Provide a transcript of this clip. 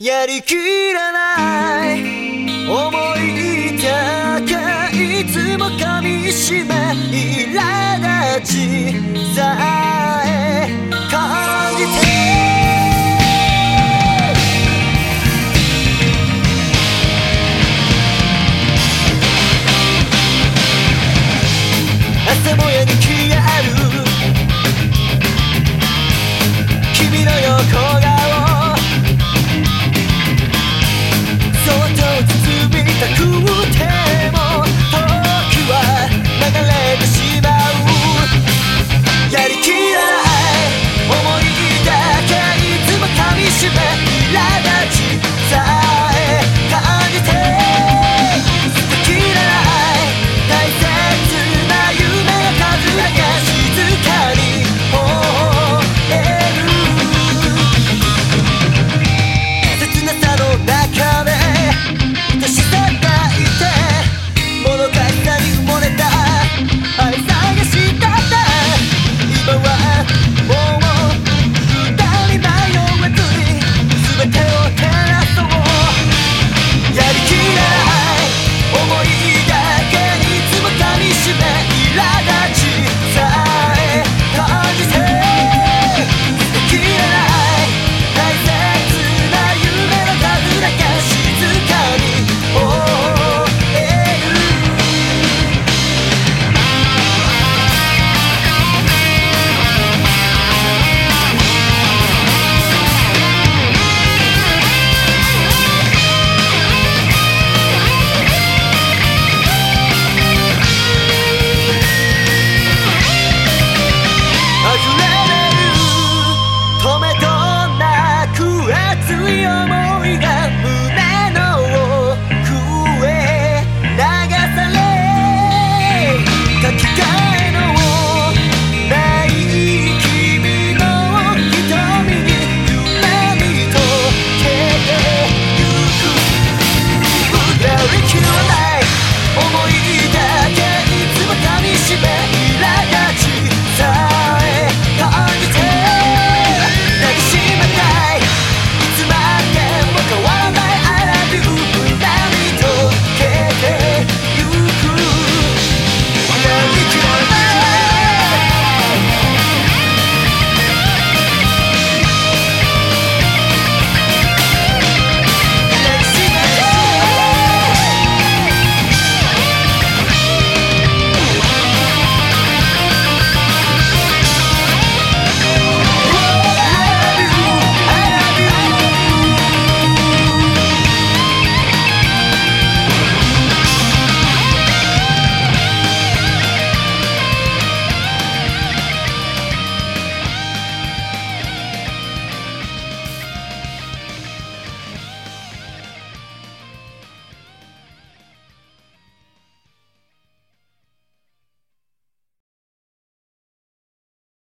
やりきらない。思いだけいつも噛みしめ苛立ちさ